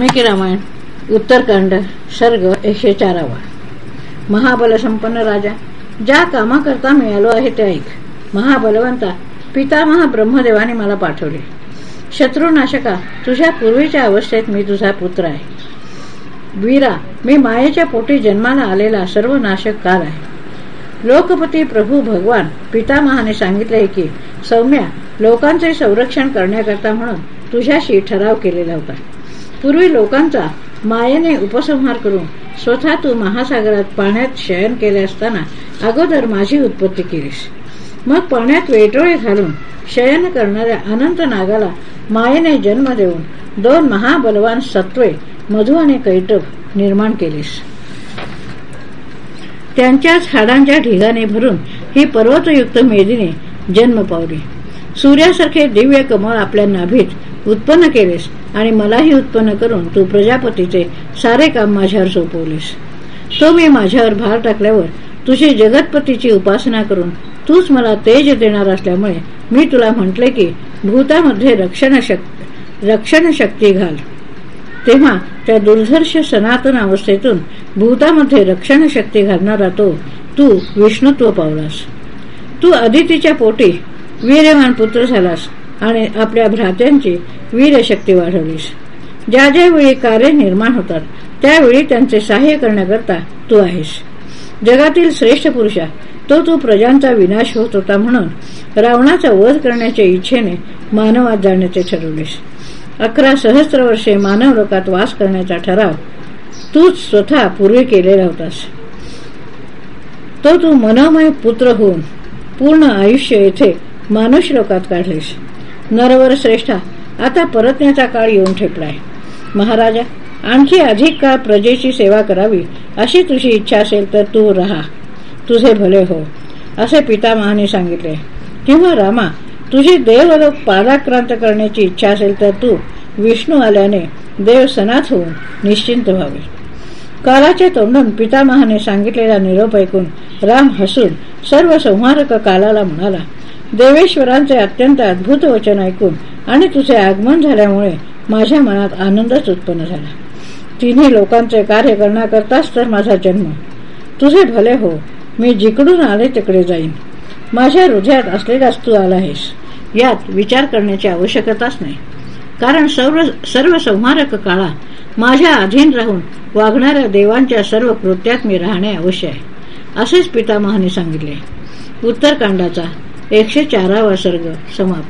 वाल्मिकी रामायण उत्तरकांड सर्ग एकशे चारावा. महाबलसंपन्न राजा ज्या कामाकरता मिळालो आहे ते ऐक. महाबलवंता पितामहा ब्रह्मदेवाने मला पाठवले. शत्रुनाशका तुझ्या पूर्वीच्या अवस्थेत मी तुझा पुत्र आहे. वीरा मी मायेच्या पोटी जन्माला आलेला सर्व नाशक काल आहे. लोकपती प्रभू भगवान पितामहाने सांगितले की सौम्या लोकांचे संरक्षण करण्याकरता म्हणून तुझ्याशी ठराव केलेला होता. पूर्वी लोकांचा मायेने उपसंहार करून स्वतः तू महासागरात पाण्यात शयन केले असताना अगोदर माझी उत्पत्ती केलीस. मग पाण्यात वेटोळे घालून शयन करणाऱ्या अनंत नागाला मायेने जन्म देऊन दोन महाबलवान सत्वे मधु आणि कैटभ निर्माण केलीस. त्यांच्याच हाडांच्या ढिगाने भरून ही पर्वतयुक्त मेदीने जन्म पावली. सूर्यासारखे दिव्य कमळ आपल्या नाभीत उत्पन्न केलेस आणि मलाही उत्पन्न करून तू प्रजापतीचे सारे काम माझ्यावर सोपवलेस. तो मी माझ्यावर भार टाकल्यावर तुझी जगतपतीची उपासना करून तूच मला तेज देणार असल्यामुळे मी तुला म्हटले की भूतामध्ये रक्षण रक्षण शक्ती घाल. तेव्हा त्या दुर्धर्ष सनातन अवस्थेतून भूतामध्ये रक्षण शक्ती घालणारा तो तू विष्णुत्व पावलास. तू अदितीच्या पोटी वीरवान पुत्र झालास आणि आपल्या भ्रात्यांची वीरशक्ती वाढवलीस. ज्या ज्या वेळी कार्य निर्माण होतात त्यावेळी त्यांचे सहाय्य करण्याकरता तू आहेस. जगातील श्रेष्ठ पुरुषा तो तू प्रजांचा विनाश होत होता म्हणून रावणाचा वध करण्याच्या इच्छेने मानवात जाण्याचे ठरवलेस. अकरा सहस्त्र वर्षे मानव लोकात वास करण्याचा ठराव तूच स्वतः पूर्वी केलेला होतास. तो तू मनोमय पुत्र होऊन पूर्ण आयुष्य येथे मानुष लोकात काढलेस. नरवर श्रेष्ठा आता परतण्याचा काळ येऊन ठेपलाय. महाराजा आणखी अधिक काळ प्रजेची सेवा करावी अशी तुझी इच्छा असेल तर तू राहा. तुझे भले हो असे पितामहाने सांगितले. किंवा रामा तुझी देवलोक पादाक्रांत करण्याची इच्छा असेल तर तू विष्णू आल्याने देव सनात होऊन निश्चिंत व्हावे. कालाचे तोंडून पितामहाने सांगितलेला निरोप ऐकून राम हसून सर्व संहारक कालाला म्हणाला देवेश्वरांचे अत्यंत अद्भुत वचन ऐकून आणि तुझे आगमन झाल्यामुळे माझ्या मनात आनंदच उत्पन्न झाला. तिन्ही लोकांचे कार्य करण्याकरताच तर माझा जन्म. तुझे भले हो मी जिकडून आले तिकडे जाईन. माझ्या हृदयात असलेलाच तू आला आहेस. यात विचार करण्याची आवश्यकताच नाही. कारण सर्व सर्व संहारक काळा माझ्या अधीन राहून वागणाऱ्या देवांच्या सर्व कृत्यात मी राहणे अवश्य आहे. असेच पितामहाने सांगितले. उत्तरकांडाचा एकशे चारावा सर्ग समाप्त.